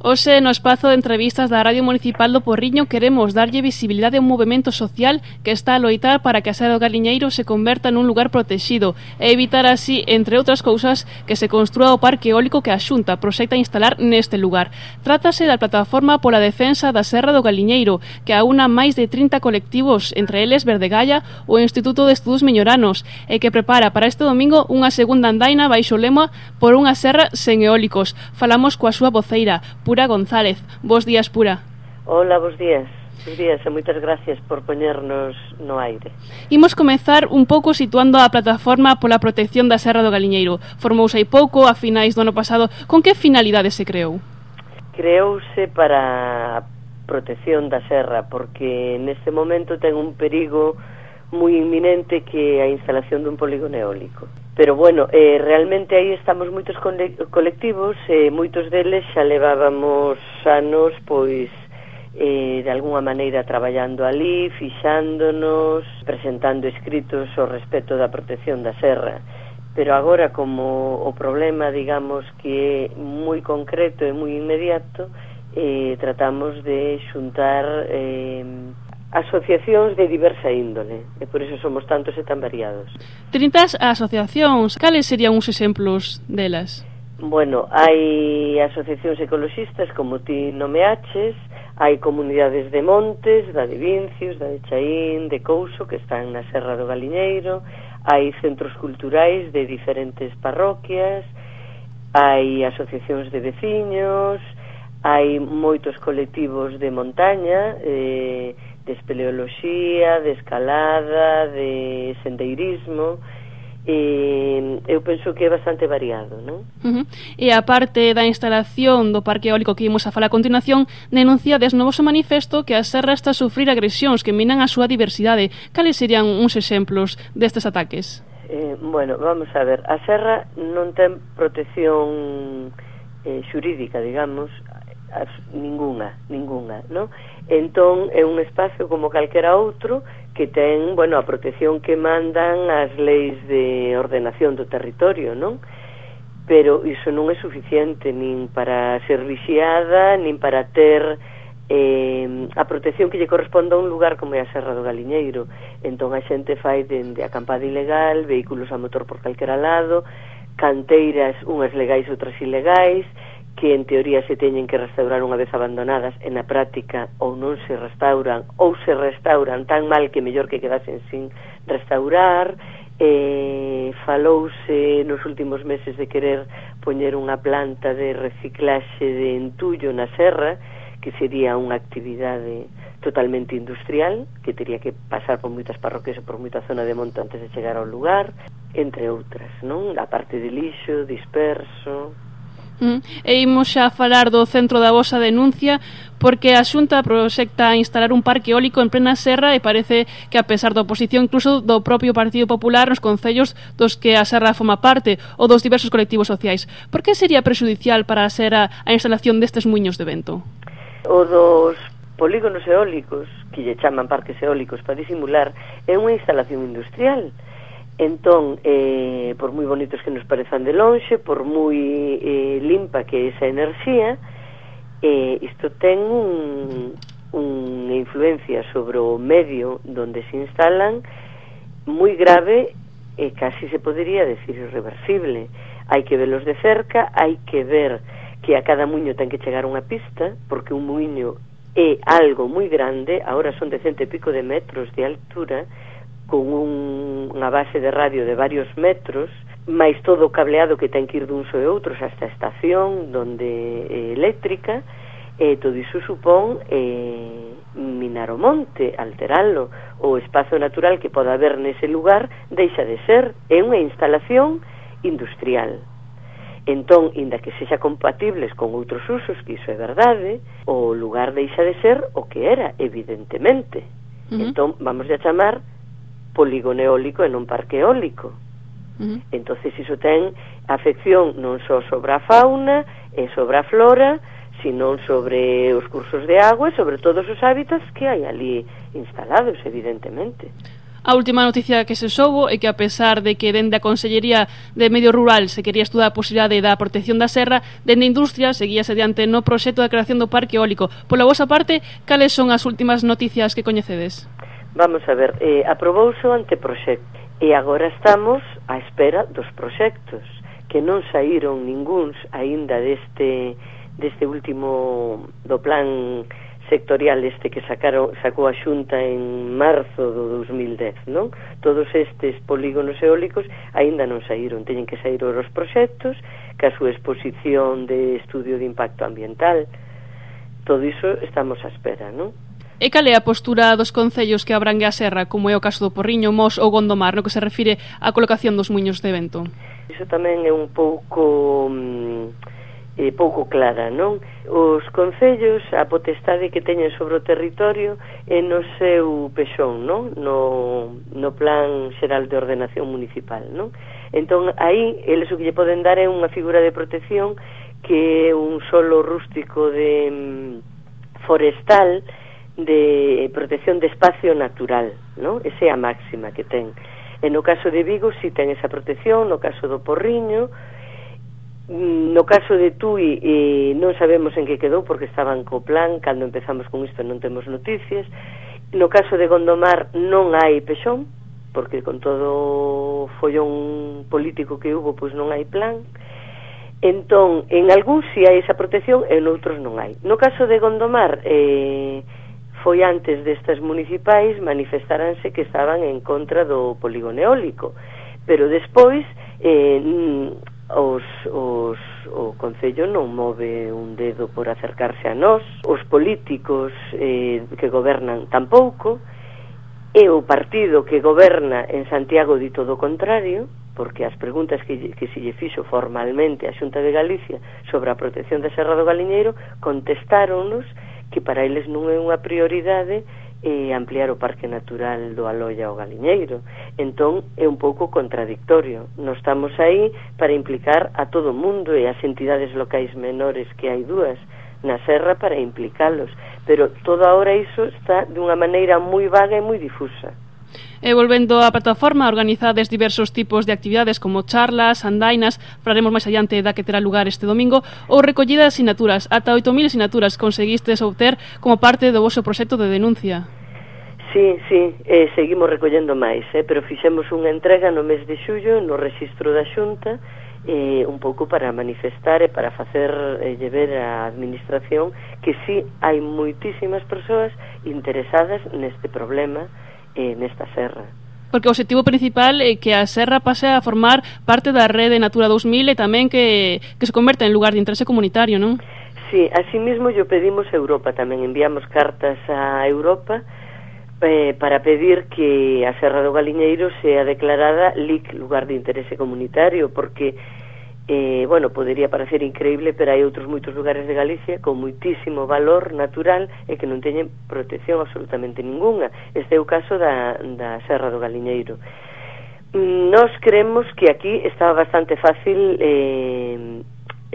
Hoxe, no espazo de entrevistas da Radio Municipal do Porriño queremos darlle visibilidade a un movimento social que está a loitar para que a sede do Galiñeiro se converta nun lugar protexido e evitar así, entre outras cousas, que se construa o parque eólico que a Xunta proxecta instalar neste lugar. Trátase da plataforma pola defensa da Serra do Galiñeiro, que aúna máis de 30 colectivos, entre eles Verdegalla, o Instituto de Estudos Miñoranos, e que prepara para este domingo unha segunda andaina baixo lema por unha serra sen eólicos. Falamos coa súa voceira, Pura González. Bos días, Pura. Hola, bos días. Bos días e moitas gracias por poñernos no aire. Imos comezar un pouco situando a plataforma pola protección da Serra do Galiñeiro. Formouse hai pouco, a finais do ano pasado. Con que finalidade se creou? Creouse para a protección da serra, porque neste momento ten un perigo moi inminente que a instalación dun polígono eólico pero bueno, eh, realmente aí estamos moitos colectivos, eh, moitos deles xa levábamos anos, pois, eh, de alguna maneira traballando ali, fixándonos, presentando escritos ao respecto da protección da serra. Pero agora, como o problema, digamos, que é moi concreto e moi inmediato, eh, tratamos de xuntar... Eh, asociacións de diversa índole, e por iso somos tantos e tan variados. Trintas asociacións, cales serían uns exemplos delas? Bueno, hai asociacións ecologistas como ti nomeaches, hai comunidades de montes, da de Vincios, da de Chaín, de Couso, que están na Serra do Galiñeiro, hai centros culturais de diferentes parroquias, hai asociacións de veciños, hai moitos colectivos de montaña, eh, de espeleoloxía, de escalada, de sendeirismo, e eu penso que é bastante variado, non? Uh -huh. E a parte da instalación do parque eólico que imos a falar a continuación, denuncia des desnovoso manifesto que a serra está a sufrir agresións que minan a súa diversidade. Cales serían uns exemplos destes ataques? Eh, bueno, vamos a ver, a serra non ten protección eh, xurídica, digamos, as, ninguna, ninguna, non? Entón é un espacio como calquera outro que ten, bueno, a protección que mandan as leis de ordenación do territorio, non? Pero iso non é suficiente nin para ser vixiada, nin para ter eh, a protección que lle corresponde a un lugar como é a Serra do Galiñeiro. Entón a xente fai dende acampada ilegal, vehículos a motor por calquera lado, canteiras unhas legais outras ilegais, que en teoría se teñen que restaurar unha vez abandonadas e na práctica ou non se restauran ou se restauran tan mal que mellor que quedasen sin restaurar eh, falouse nos últimos meses de querer poñer unha planta de reciclaxe de entullo na serra que sería unha actividade totalmente industrial que teria que pasar por moitas parroquias e por moita zona de monte antes de chegar ao lugar entre outras, non? A parte de lixo, disperso, Mm. E imos xa falar do centro da vosa denuncia porque a Xunta proxecta instalar un parque eólico en plena serra e parece que a pesar da oposición incluso do propio Partido Popular nos concellos dos que a serra forma parte ou dos diversos colectivos sociais. Por que sería prejudicial para a serra a instalación destes muiños de vento? O dos polígonos eólicos, que lle chaman parques eólicos para disimular, é unha instalación industrial. Entón, eh, por moi bonitos que nos parezan de lonxe, por moi eh, limpa que é esa enerxía, eh, isto ten un, unha influencia sobre o medio donde se instalan moi grave e casi se podería decir irreversible. Hai que velos de cerca, hai que ver que a cada muño ten que chegar unha pista, porque un muiño é algo moi grande, agora son de cento e pico de metros de altura, con un, unha base de radio de varios metros máis todo o cableado que ten que ir dun so e outros hasta a estación donde é eléctrica e todo iso supón eh, minar o monte, alterarlo o espazo natural que poda haber nese lugar deixa de ser é unha instalación industrial. Entón, inda que sexa compatibles con outros usos, que iso é verdade o lugar deixa de ser o que era evidentemente. Uh -huh. entón, vamos a chamar polígono eólico e non parque eólico. Uh -huh. entonces iso ten afección non só sobre a fauna e sobre a flora, sino sobre os cursos de agua e sobre todos os hábitats que hai ali instalados, evidentemente. A última noticia que se soubo é que a pesar de que dende a Consellería de Medio Rural se quería estudar a posibilidade da protección da serra, dende a Industria seguíase diante no proxecto da creación do parque eólico. Pola vosa parte, cales son as últimas noticias que coñecedes? Vamos a ver, eh, aprobouse o anteproxecto e agora estamos á espera dos proxectos que non saíron ningúns aínda deste deste último do plan sectorial este que sacaron, sacou a Xunta en marzo do 2010, non? Todos estes polígonos eólicos aínda non saíron, teñen que sair os proxectos, que a súa exposición de estudio de impacto ambiental, todo iso estamos á espera, non? E cal é a postura dos concellos que abrangue a serra, como é o caso do Porriño, Mos ou Gondomar, no que se refire á colocación dos muiños de vento? Iso tamén é un pouco mm, eh, pouco clara, non? Os concellos, a potestade que teñen sobre o territorio é no seu pexón, non? No, no plan xeral de ordenación municipal, non? Entón, aí, eles o que lle poden dar é unha figura de protección que é un solo rústico de mm, forestal de protección de espacio natural, non? Esa é a máxima que ten. E no caso de Vigo si ten esa protección, no caso do Porriño, mm, no caso de Tui eh, non sabemos en que quedou porque estaban co plan, cando empezamos con isto non temos noticias. No caso de Gondomar non hai pexón, porque con todo o follón político que hubo, pois non hai plan. Entón, en algún si hai esa protección, en outros non hai. No caso de Gondomar, eh, foi antes destas municipais manifestaranse que estaban en contra do polígono eólico pero despois eh, mm, os, os, o Concello non move un dedo por acercarse a nós, os políticos eh, que gobernan tampouco, e o partido que goberna en Santiago di todo o contrario, porque as preguntas que, que se lle fixo formalmente a Xunta de Galicia sobre a protección da Serra do Galiñeiro contestáronnos que para eles non é unha prioridade e ampliar o Parque Natural do Aloia ao Galiñeiro. Entón, é un pouco contradictorio. Nos estamos aí para implicar a todo o mundo e as entidades locais menores que hai dúas na serra para implicalos, pero toda hora iso está dunha maneira moi vaga e moi difusa. E volvendo á plataforma, organizades diversos tipos de actividades como charlas, andainas, falaremos máis adiante da que terá lugar este domingo, ou recollida de sinaturas. Ata 8.000 sinaturas conseguistes obter como parte do vosso proxecto de denuncia. Sí, sí, eh, seguimos recollendo máis, eh, pero fixemos unha entrega no mes de xullo no registro da xunta eh, un pouco para manifestar e para facer eh, llever a administración que sí hai moitísimas persoas interesadas neste problema eh, nesta serra. Porque o objetivo principal é que a serra pase a formar parte da rede Natura 2000 e tamén que, que se converta en lugar de interese comunitario, non? Sí, así mesmo yo pedimos a Europa tamén, enviamos cartas a Europa eh, para pedir que a Serra do Galiñeiro sea declarada LIC, lugar de interese comunitario, porque eh, bueno, podería parecer increíble, pero hai outros moitos lugares de Galicia con moitísimo valor natural e que non teñen protección absolutamente ningunha. Este é o caso da, da Serra do Galiñeiro. Mm, Nos creemos que aquí está bastante fácil eh,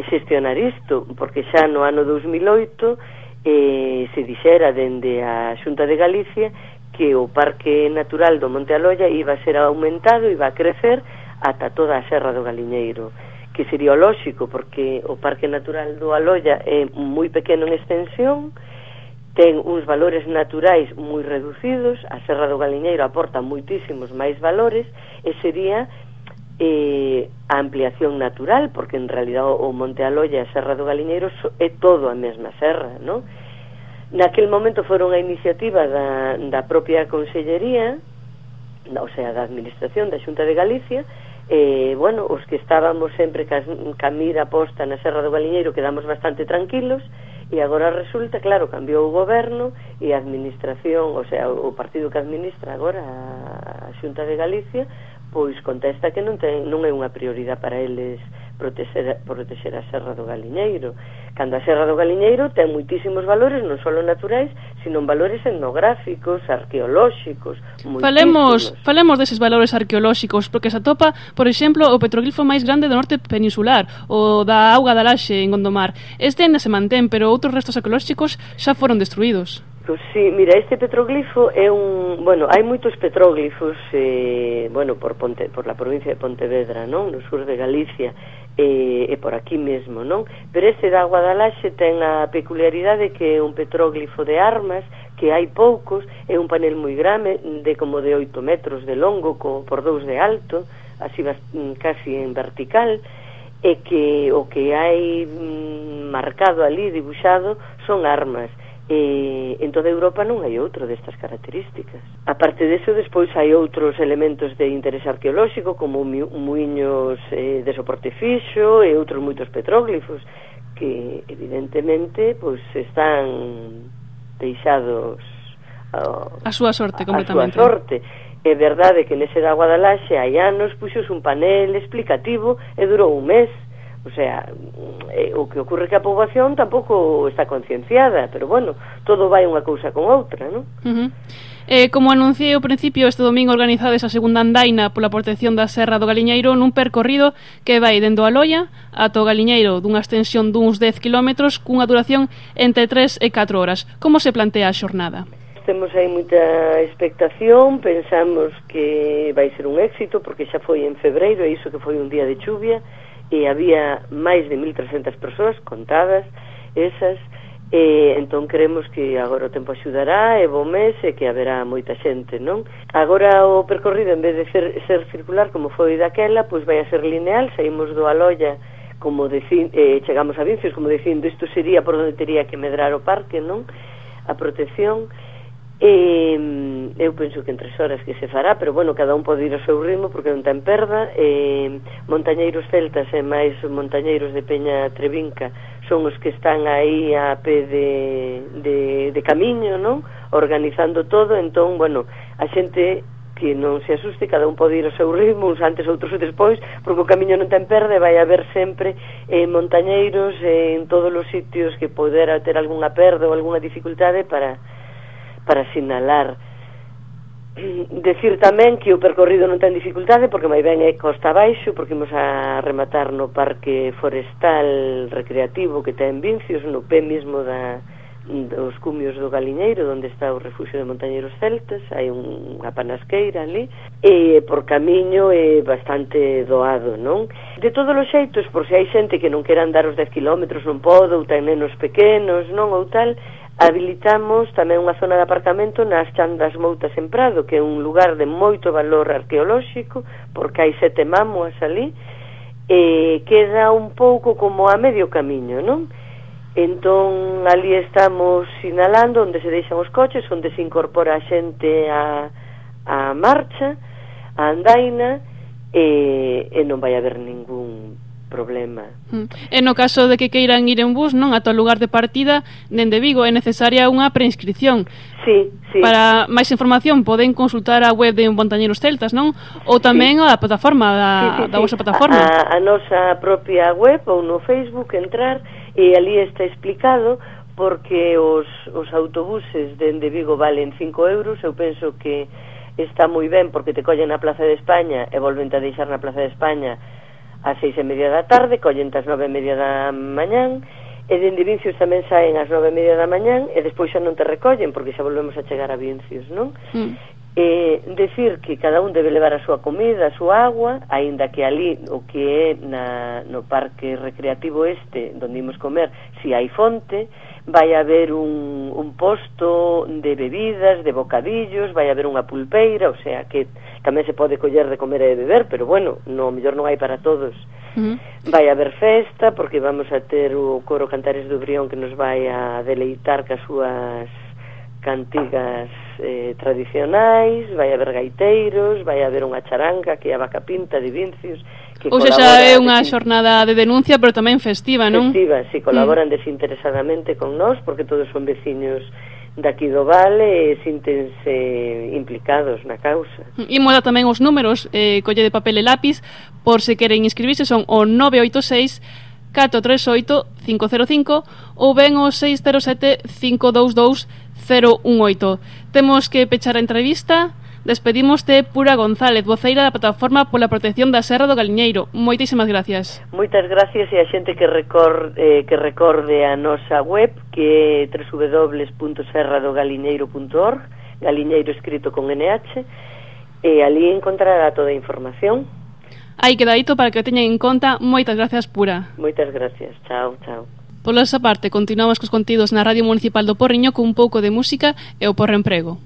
xestionar isto, porque xa no ano 2008 eh, se dixera dende a Xunta de Galicia que o Parque Natural do Monte Aloia iba a ser aumentado, iba a crecer ata toda a Serra do Galiñeiro que sería o porque o Parque Natural do Aloia é moi pequeno en extensión ten uns valores naturais moi reducidos, a Serra do Galiñeiro aporta moitísimos máis valores e sería eh, a ampliación natural, porque en realidad o Monte Aloia e a Serra do Galiñeiro é todo a mesma serra, non? Naquel momento foron a iniciativa da, da propia Consellería, o sea, da Administración da Xunta de Galicia, eh, bueno, os que estábamos sempre ca, ca mira posta na Serra do Galiñeiro quedamos bastante tranquilos e agora resulta, claro, cambiou o goberno e a administración, o sea, o partido que administra agora a Xunta de Galicia, pois contesta que non ten non é unha prioridade para eles protexer, protexer a Serra do Galiñeiro. Cando a Serra do Galiñeiro ten moitísimos valores non só naturais, sino valores etnográficos, arqueolóxicos falemos, falemos deses valores arqueolóxicos, porque se atopa por exemplo, o petroglifo máis grande do norte peninsular o da auga da laxe en Gondomar. Este ainda se mantén, pero outros restos arqueolóxicos xa foron destruídos. Pois sí, mira, este petroglifo é un... Bueno, hai moitos petróglifos, eh, bueno, por, Ponte, por la provincia de Pontevedra, non? No sur de Galicia e, e por aquí mesmo, non? Pero este da Guadalaxe ten a peculiaridade que é un petróglifo de armas, que hai poucos, é un panel moi grande, de como de 8 metros de longo, co, por 2 de alto, así vas, mm, casi en vertical, e que o que hai mm, marcado ali, dibuixado, son armas E en toda Europa non hai outro destas características. A parte deso, despois hai outros elementos de interés arqueolóxico, como muiños eh, de soporte fixo e outros moitos petróglifos, que evidentemente pois están deixados a, a súa sorte completamente. A súa sorte. É verdade que nese da Guadalaxe hai anos puxos un panel explicativo e durou un mes O sea, eh, o que ocorre que a poboación tampouco está concienciada, pero bueno, todo vai unha cousa con outra, non? Uh -huh. Eh, como anunciei ao principio, este domingo organizada a segunda andaina pola protección da Serra do Galiñeiro nun percorrido que vai dendo a Loia ata o Galiñeiro dunha extensión duns 10 km cunha duración entre 3 e 4 horas. Como se plantea a xornada? Temos aí moita expectación, pensamos que vai ser un éxito porque xa foi en febreiro e iso que foi un día de chuvia, e había máis de 1.300 persoas contadas esas e entón creemos que agora o tempo axudará e bom mes e que haberá moita xente, non? Agora o percorrido en vez de ser, ser circular como foi daquela, pois vai a ser lineal, saímos do Aloia como decin, eh, chegamos a Vincios como dicindo isto sería por onde tería que medrar o parque, non? A protección E, eu penso que en tres horas que se fará, pero bueno, cada un pode ir ao seu ritmo porque non ten perda. E, montañeiros celtas e máis montañeiros de Peña Trevinca son os que están aí a pé de, de, de camiño, non? Organizando todo, entón, bueno, a xente que non se asuste, cada un pode ir ao seu ritmo, uns antes, outros despois, porque o camiño non ten perde, vai haber sempre eh, montañeiros eh, en todos os sitios que podera ter algunha perda ou algunha dificultade para para sinalar. Decir tamén que o percorrido non ten dificultade porque máis ben é costa baixo porque imos a rematar no parque forestal recreativo que ten Vincios no pé mismo da, dos cumios do Galiñeiro onde está o refugio de montañeros celtas. Hai unha panasqueira ali. E por camiño é bastante doado non? De todos os xeitos por se hai xente que non quer andar os 10 km non podo ou ten nenos pequenos non? Ou tal Habilitamos tamén unha zona de aparcamento nas Chandas Moutas en Prado, que é un lugar de moito valor arqueolóxico, porque hai sete mamuas ali, e queda un pouco como a medio camiño, non? Entón, ali estamos sinalando onde se deixan os coches, onde se incorpora a xente a, a marcha, a andaina, e, e non vai haber ningún problema. Mm. E no caso de que queiran ir en bus, non, ata o lugar de partida dende Vigo é necesaria unha preinscripción. Sí, sí. Para máis información poden consultar a web de Montañeros Celtas, non? Ou tamén sí. a plataforma da, sí, sí, da vosa plataforma. A, a nosa propia web ou no Facebook entrar e ali está explicado porque os, os autobuses dende Vigo valen 5 euros, eu penso que está moi ben porque te collen na Plaza de España e volven a deixar na Plaza de España ás seis e media da tarde, collente ás nove e media da mañán, e dende Vincius tamén saen ás nove e media da mañán, e despois xa non te recollen, porque xa volvemos a chegar a Vincius, non? Mm eh, decir que cada un debe levar a súa comida, a súa agua, aínda que ali o que é na, no parque recreativo este, onde imos comer, si hai fonte, vai haber un, un posto de bebidas, de bocadillos, vai haber unha pulpeira, o sea que tamén se pode coller de comer e de beber, pero bueno, no mellor non hai para todos. Uh -huh. Vai haber festa, porque vamos a ter o coro Cantares do Brión que nos vai a deleitar ca súas cantigas eh, tradicionais, vai haber gaiteiros, vai haber unha charanga que é a vaca pinta de Vincius, que Ou seja, é unha xornada de denuncia, pero tamén festiva, non? Festiva, si colaboran mm. desinteresadamente con nós, porque todos son veciños daqui do Vale e síntense implicados na causa. Mm, e moda tamén os números, eh, colle de papel e lápiz, por se queren inscribirse, son o 986 438 505 ou ben o 607 522 018. Temos que pechar a entrevista. Despedimoste Pura González, voceira da Plataforma pola Protección da Serra do Galiñeiro. Moitísimas gracias. Moitas gracias e a xente que, recorde, eh, que recorde a nosa web que é www.serradogaliñeiro.org Galiñeiro escrito con NH e ali encontrará toda a información. Aí quedadito para que o teñan en conta. Moitas gracias, Pura. Moitas gracias. Chao, chao. Por esa parte, continuamos cos contidos na Radio Municipal do Porriño cun pouco de música e o Porremprego.